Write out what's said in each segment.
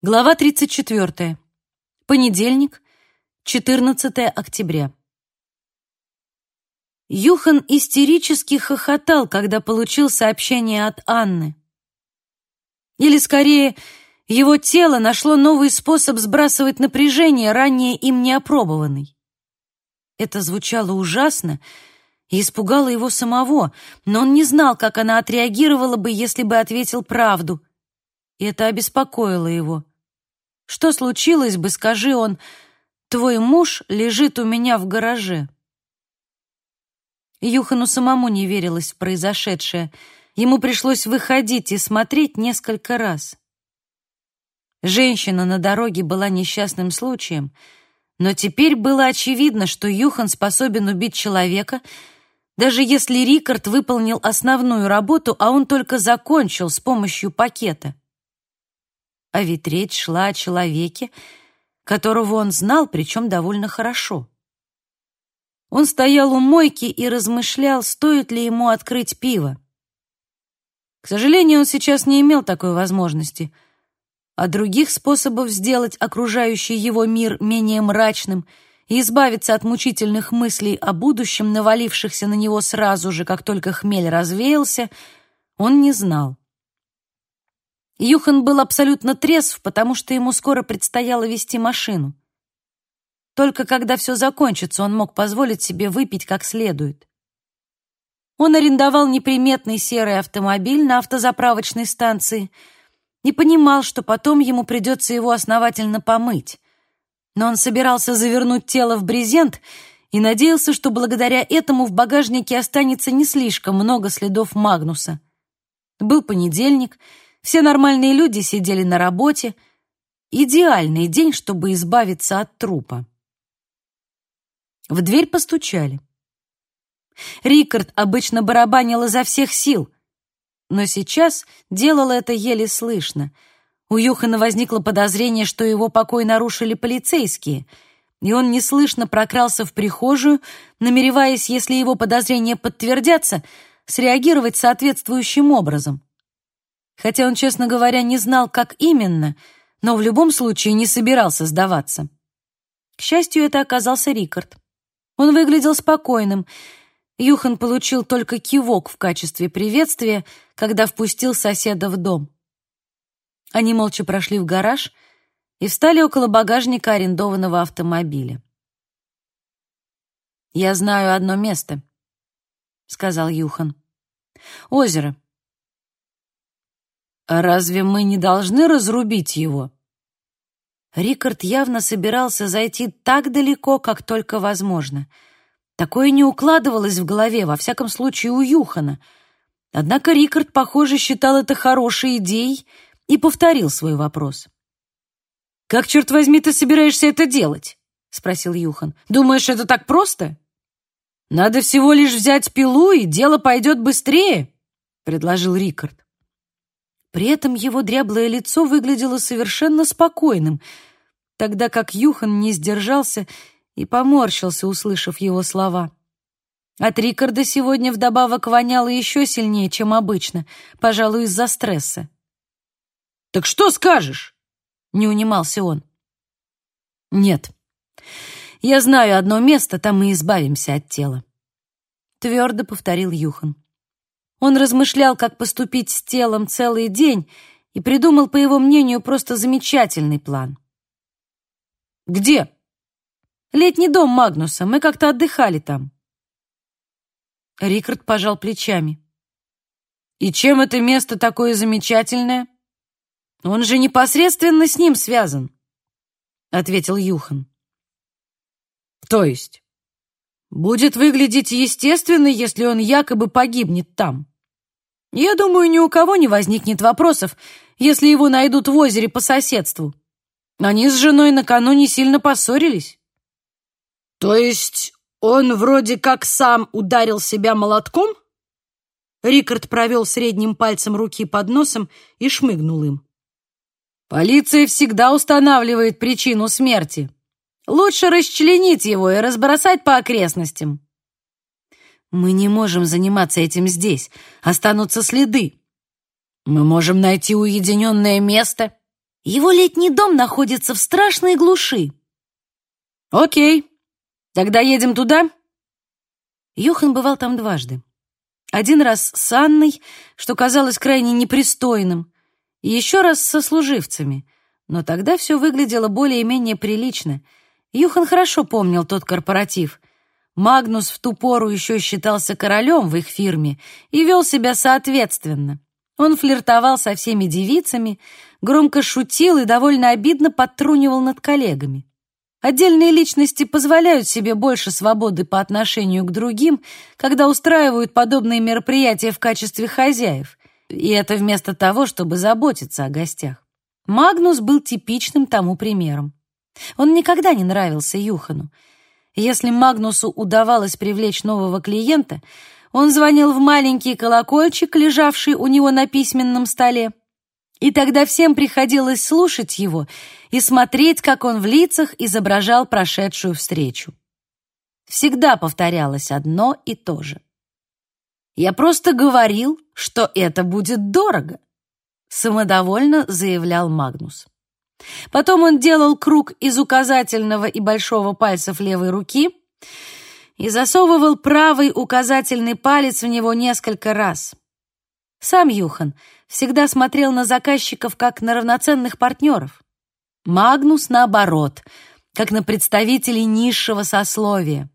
Глава 34. Понедельник, 14 октября. Юхан истерически хохотал, когда получил сообщение от Анны. Или, скорее, его тело нашло новый способ сбрасывать напряжение, ранее им не опробованный. Это звучало ужасно и испугало его самого, но он не знал, как она отреагировала бы, если бы ответил правду, и это обеспокоило его. Что случилось бы, скажи он, твой муж лежит у меня в гараже. Юхану самому не верилось в произошедшее. Ему пришлось выходить и смотреть несколько раз. Женщина на дороге была несчастным случаем, но теперь было очевидно, что Юхан способен убить человека, даже если Рикард выполнил основную работу, а он только закончил с помощью пакета. А ведь речь шла о человеке, которого он знал, причем довольно хорошо. Он стоял у мойки и размышлял, стоит ли ему открыть пиво. К сожалению, он сейчас не имел такой возможности, а других способов сделать окружающий его мир менее мрачным и избавиться от мучительных мыслей о будущем, навалившихся на него сразу же, как только хмель развеялся, он не знал. Юхан был абсолютно трезв, потому что ему скоро предстояло вести машину. Только когда все закончится, он мог позволить себе выпить как следует. Он арендовал неприметный серый автомобиль на автозаправочной станции и понимал, что потом ему придется его основательно помыть. Но он собирался завернуть тело в брезент и надеялся, что благодаря этому в багажнике останется не слишком много следов Магнуса. Был понедельник — все нормальные люди сидели на работе. Идеальный день, чтобы избавиться от трупа. В дверь постучали. Рикард обычно барабанил изо всех сил, но сейчас делал это еле слышно. У Юхана возникло подозрение, что его покой нарушили полицейские, и он неслышно прокрался в прихожую, намереваясь, если его подозрения подтвердятся, среагировать соответствующим образом хотя он, честно говоря, не знал, как именно, но в любом случае не собирался сдаваться. К счастью, это оказался Рикард. Он выглядел спокойным. Юхан получил только кивок в качестве приветствия, когда впустил соседа в дом. Они молча прошли в гараж и встали около багажника арендованного автомобиля. «Я знаю одно место», — сказал Юхан. «Озеро, разве мы не должны разрубить его? Рикард явно собирался зайти так далеко, как только возможно. Такое не укладывалось в голове, во всяком случае у Юхана. Однако Рикард, похоже, считал это хорошей идеей и повторил свой вопрос. «Как, черт возьми, ты собираешься это делать?» — спросил Юхан. «Думаешь, это так просто?» «Надо всего лишь взять пилу, и дело пойдет быстрее», — предложил Рикард. При этом его дряблое лицо выглядело совершенно спокойным, тогда как Юхан не сдержался и поморщился, услышав его слова. От Рикарда сегодня вдобавок воняло еще сильнее, чем обычно, пожалуй, из-за стресса. «Так что скажешь?» — не унимался он. «Нет, я знаю одно место, там мы избавимся от тела», — твердо повторил Юхан. Он размышлял, как поступить с телом целый день, и придумал, по его мнению, просто замечательный план. «Где?» «Летний дом Магнуса. Мы как-то отдыхали там». Рикард пожал плечами. «И чем это место такое замечательное?» «Он же непосредственно с ним связан», — ответил Юхан. «То есть?» «Будет выглядеть естественно, если он якобы погибнет там. Я думаю, ни у кого не возникнет вопросов, если его найдут в озере по соседству. Они с женой накануне сильно поссорились. То есть он вроде как сам ударил себя молотком? Рикард провел средним пальцем руки под носом и шмыгнул им. Полиция всегда устанавливает причину смерти. Лучше расчленить его и разбросать по окрестностям. Мы не можем заниматься этим здесь. Останутся следы. Мы можем найти уединенное место Его летний дом находится в страшной глуши. Окей, тогда едем туда. Юхан бывал там дважды. Один раз с Анной, что казалось крайне непристойным, и еще раз со служивцами, но тогда все выглядело более-менее прилично. Юхан хорошо помнил тот корпоратив. Магнус в ту пору еще считался королем в их фирме и вел себя соответственно. Он флиртовал со всеми девицами, громко шутил и довольно обидно подтрунивал над коллегами. Отдельные личности позволяют себе больше свободы по отношению к другим, когда устраивают подобные мероприятия в качестве хозяев, и это вместо того, чтобы заботиться о гостях. Магнус был типичным тому примером. Он никогда не нравился Юхану. Если Магнусу удавалось привлечь нового клиента, он звонил в маленький колокольчик, лежавший у него на письменном столе, и тогда всем приходилось слушать его и смотреть, как он в лицах изображал прошедшую встречу. Всегда повторялось одно и то же. «Я просто говорил, что это будет дорого», — самодовольно заявлял Магнус. Потом он делал круг из указательного и большого пальцев левой руки и засовывал правый указательный палец в него несколько раз. Сам Юхан всегда смотрел на заказчиков как на равноценных партнеров. Магнус, наоборот, как на представителей низшего сословия.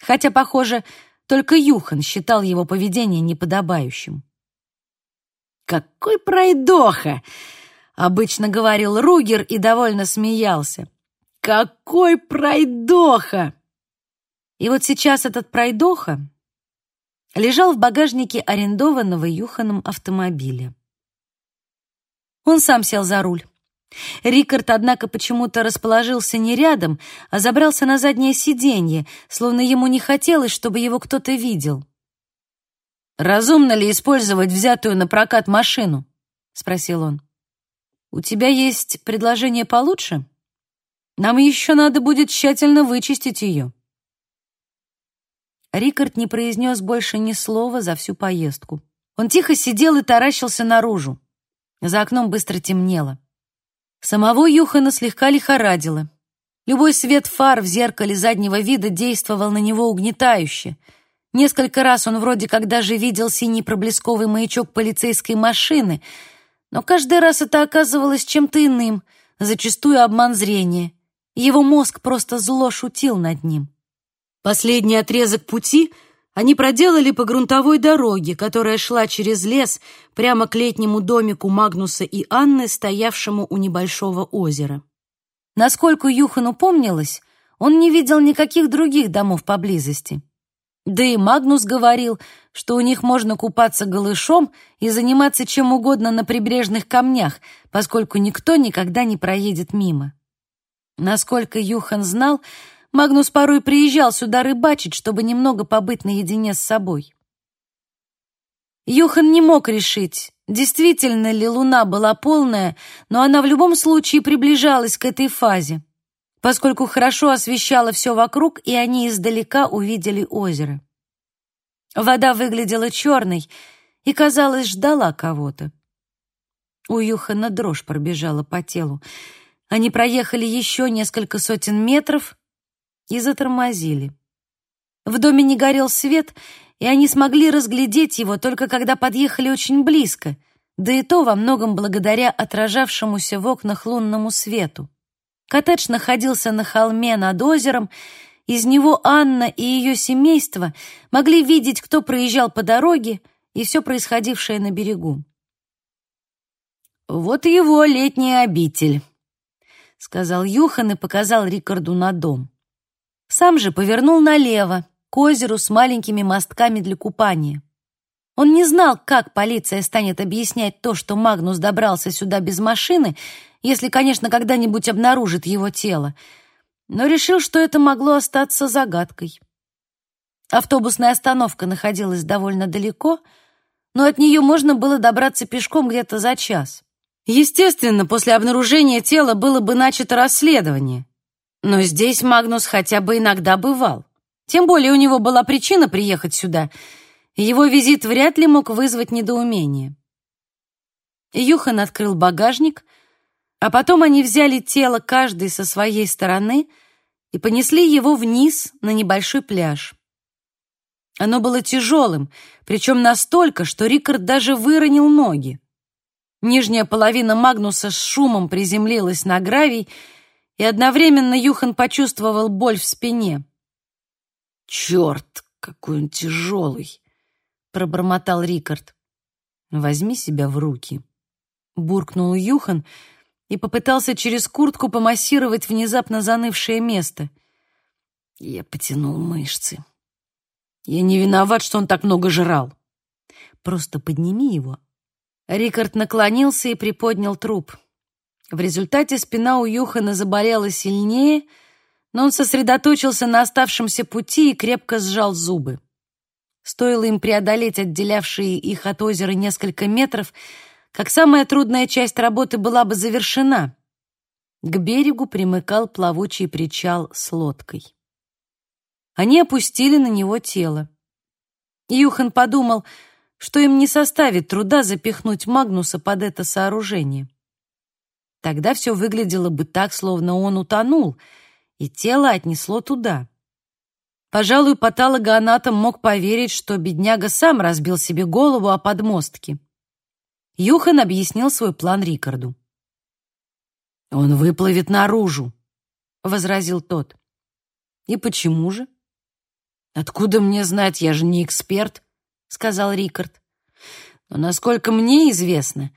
Хотя, похоже, только Юхан считал его поведение неподобающим. «Какой пройдоха!» — обычно говорил Ругер и довольно смеялся. «Какой пройдоха!» И вот сейчас этот пройдоха лежал в багажнике арендованного Юханом автомобиля. Он сам сел за руль. Рикард, однако, почему-то расположился не рядом, а забрался на заднее сиденье, словно ему не хотелось, чтобы его кто-то видел. «Разумно ли использовать взятую на прокат машину?» — спросил он. «У тебя есть предложение получше? Нам еще надо будет тщательно вычистить ее». Рикард не произнес больше ни слова за всю поездку. Он тихо сидел и таращился наружу. За окном быстро темнело. Самого Юхана слегка лихорадило. Любой свет фар в зеркале заднего вида действовал на него угнетающе. Несколько раз он вроде как даже видел синий проблесковый маячок полицейской машины, но каждый раз это оказывалось чем-то иным, зачастую обман зрения. Его мозг просто зло шутил над ним. Последний отрезок пути они проделали по грунтовой дороге, которая шла через лес прямо к летнему домику Магнуса и Анны, стоявшему у небольшого озера. Насколько Юхану помнилось, он не видел никаких других домов поблизости. Да и Магнус говорил, что у них можно купаться голышом и заниматься чем угодно на прибрежных камнях, поскольку никто никогда не проедет мимо. Насколько Юхан знал, Магнус порой приезжал сюда рыбачить, чтобы немного побыть наедине с собой. Юхан не мог решить, действительно ли луна была полная, но она в любом случае приближалась к этой фазе, поскольку хорошо освещала все вокруг, и они издалека увидели озеро. Вода выглядела черной и, казалось, ждала кого-то. У Юхана дрожь пробежала по телу. Они проехали еще несколько сотен метров, и затормозили. В доме не горел свет, и они смогли разглядеть его только когда подъехали очень близко, да и то во многом благодаря отражавшемуся в окнах лунному свету. Коттедж находился на холме над озером, из него Анна и ее семейство могли видеть, кто проезжал по дороге и все происходившее на берегу. «Вот его летняя обитель», — сказал Юхан и показал Рикарду на дом. Сам же повернул налево, к озеру с маленькими мостками для купания. Он не знал, как полиция станет объяснять то, что Магнус добрался сюда без машины, если, конечно, когда-нибудь обнаружит его тело, но решил, что это могло остаться загадкой. Автобусная остановка находилась довольно далеко, но от нее можно было добраться пешком где-то за час. Естественно, после обнаружения тела было бы начато расследование. Но здесь Магнус хотя бы иногда бывал. Тем более у него была причина приехать сюда, и его визит вряд ли мог вызвать недоумение. Юхан открыл багажник, А потом они взяли тело каждый со своей стороны и понесли его вниз на небольшой пляж. Оно было тяжелым, причем настолько, что Рикард даже выронил ноги. Нижняя половина Магнуса с шумом приземлилась на гравий, и одновременно Юхан почувствовал боль в спине. «Черт, какой он тяжелый!» — пробормотал Рикард. «Возьми себя в руки», — буркнул Юхан и попытался через куртку помассировать внезапно занывшее место. Я потянул мышцы. Я не виноват, что он так много жрал. Просто подними его. Рикард наклонился и приподнял труп. В результате спина у Юхана заболела сильнее, но он сосредоточился на оставшемся пути и крепко сжал зубы. Стоило им преодолеть отделявшие их от озера несколько метров, как самая трудная часть работы была бы завершена. К берегу примыкал плавучий причал с лодкой. Они опустили на него тело. Юхан подумал, что им не составит труда запихнуть Магнуса под это сооружение. Тогда все выглядело бы так, словно он утонул, и тело отнесло туда. Пожалуй, патологоанатом мог поверить, что бедняга сам разбил себе голову о подмостке. Юхан объяснил свой план Рикарду. «Он выплывет наружу», — возразил тот. «И почему же?» «Откуда мне знать, я же не эксперт», — сказал Рикард. «Но насколько мне известно,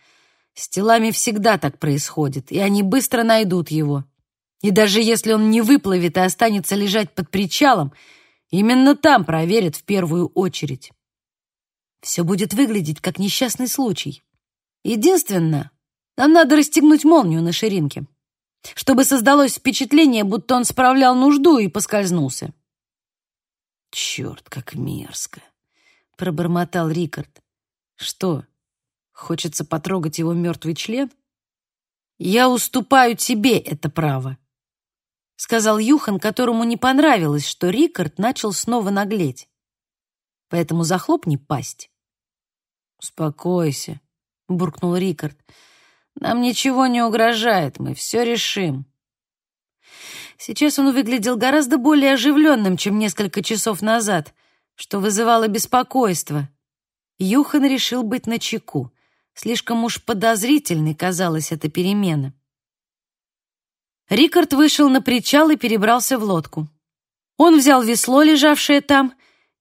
с телами всегда так происходит, и они быстро найдут его. И даже если он не выплывет и останется лежать под причалом, именно там проверят в первую очередь. Все будет выглядеть как несчастный случай. Единственное, нам надо расстегнуть молнию на ширинке, чтобы создалось впечатление, будто он справлял нужду и поскользнулся. «Черт, как мерзко!» — пробормотал Рикард. «Что, хочется потрогать его мертвый член?» «Я уступаю тебе это право», — сказал Юхан, которому не понравилось, что Рикард начал снова наглеть. «Поэтому захлопни пасть». «Успокойся», — буркнул Рикард. «Нам ничего не угрожает, мы все решим». Сейчас он выглядел гораздо более оживленным, чем несколько часов назад, что вызывало беспокойство. Юхан решил быть начеку. Слишком уж подозрительной казалась эта перемена. Рикард вышел на причал и перебрался в лодку. Он взял весло, лежавшее там,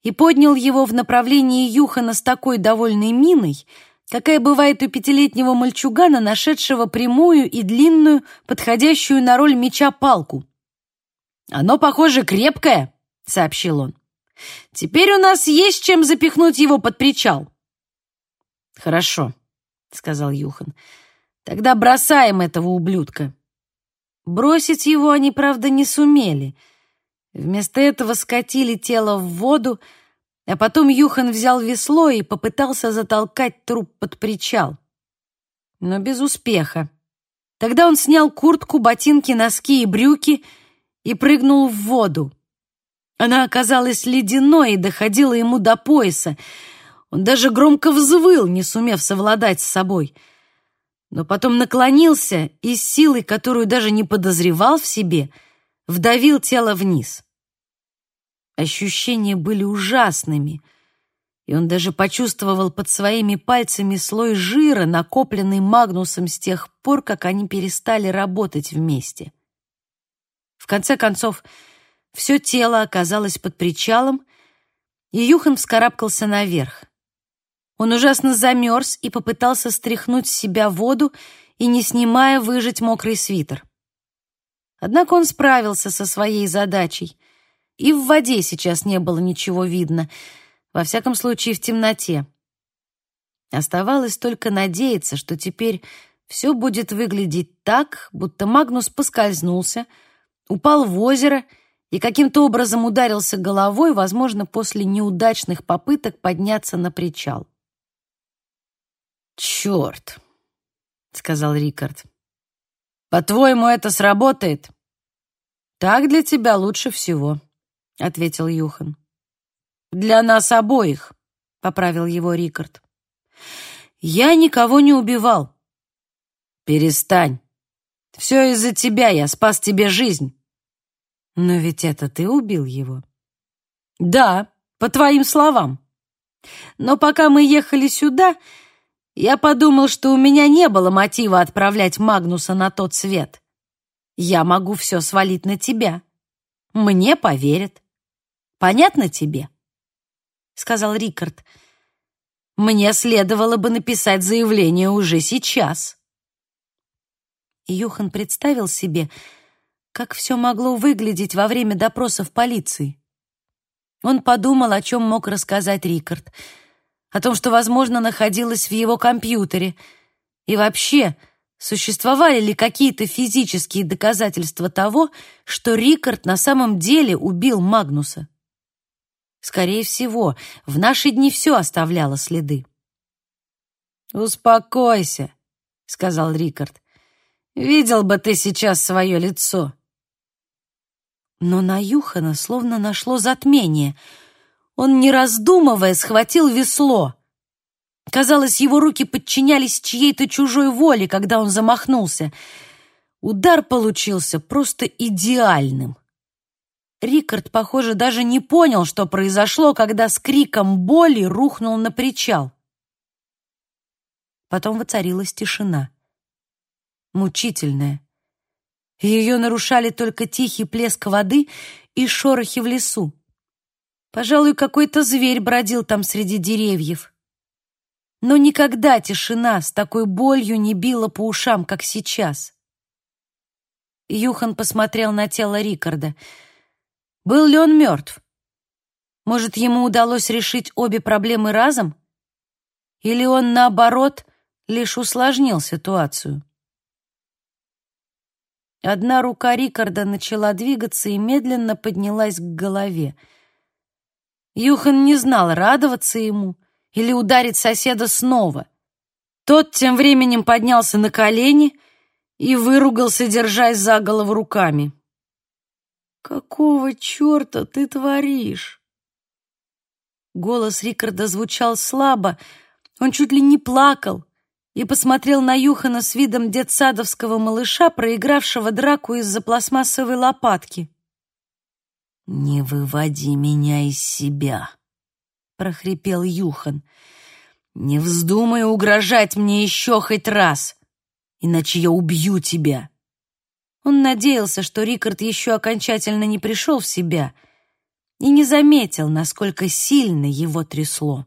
и поднял его в направлении Юхана с такой довольной миной, какая бывает у пятилетнего мальчугана, нашедшего прямую и длинную, подходящую на роль меча палку. «Оно, похоже, крепкое», — сообщил он. «Теперь у нас есть чем запихнуть его под причал». «Хорошо», — сказал Юхан. «Тогда бросаем этого ублюдка». Бросить его они, правда, не сумели. Вместо этого скатили тело в воду, а потом Юхан взял весло и попытался затолкать труп под причал. Но без успеха. Тогда он снял куртку, ботинки, носки и брюки — и прыгнул в воду. Она оказалась ледяной и доходила ему до пояса. Он даже громко взвыл, не сумев совладать с собой. Но потом наклонился и силой, которую даже не подозревал в себе, вдавил тело вниз. Ощущения были ужасными, и он даже почувствовал под своими пальцами слой жира, накопленный Магнусом с тех пор, как они перестали работать вместе. В конце концов, все тело оказалось под причалом, и Юхан вскарабкался наверх. Он ужасно замерз и попытался стряхнуть с себя воду и, не снимая, выжать мокрый свитер. Однако он справился со своей задачей. И в воде сейчас не было ничего видно, во всяком случае в темноте. Оставалось только надеяться, что теперь все будет выглядеть так, будто Магнус поскользнулся — упал в озеро и каким-то образом ударился головой, возможно, после неудачных попыток подняться на причал. «Черт!» — сказал Рикард. «По-твоему, это сработает?» «Так для тебя лучше всего», — ответил Юхан. «Для нас обоих», — поправил его Рикард. «Я никого не убивал». «Перестань», Все из-за тебя, я спас тебе жизнь. Но ведь это ты убил его. Да, по твоим словам. Но пока мы ехали сюда, я подумал, что у меня не было мотива отправлять Магнуса на тот свет. Я могу все свалить на тебя. Мне поверят. Понятно тебе? Сказал Рикард. Мне следовало бы написать заявление уже сейчас. Юхан представил себе, как все могло выглядеть во время допроса в полиции. Он подумал, о чем мог рассказать Рикард, о том, что, возможно, находилось в его компьютере, и вообще, существовали ли какие-то физические доказательства того, что Рикард на самом деле убил Магнуса. Скорее всего, в наши дни все оставляло следы. «Успокойся», — сказал Рикард. «Видел бы ты сейчас свое лицо. Но на Юхана словно нашло затмение. Он, не раздумывая, схватил весло. Казалось, его руки подчинялись чьей-то чужой воле, когда он замахнулся. Удар получился просто идеальным. Рикард, похоже, даже не понял, что произошло, когда с криком боли рухнул на причал. Потом воцарилась тишина. Мучительная. Ее нарушали только тихий плеск воды и шорохи в лесу. Пожалуй, какой-то зверь бродил там среди деревьев. Но никогда тишина с такой болью не била по ушам, как сейчас. Юхан посмотрел на тело Рикарда. Был ли он мертв? Может, ему удалось решить обе проблемы разом? Или он, наоборот, лишь усложнил ситуацию? Одна рука Рикарда начала двигаться и медленно поднялась к голове. Юхан не знал, радоваться ему или ударить соседа снова. Тот тем временем поднялся на колени и выругался, держась за голову руками. «Какого черта ты творишь?» Голос Рикарда звучал слабо, он чуть ли не плакал, и посмотрел на Юхана с видом детсадовского малыша, проигравшего драку из-за пластмассовой лопатки. «Не выводи меня из себя», — прохрипел Юхан. «Не вздумай угрожать мне еще хоть раз, иначе я убью тебя». Он надеялся, что Рикард еще окончательно не пришел в себя и не заметил, насколько сильно его трясло.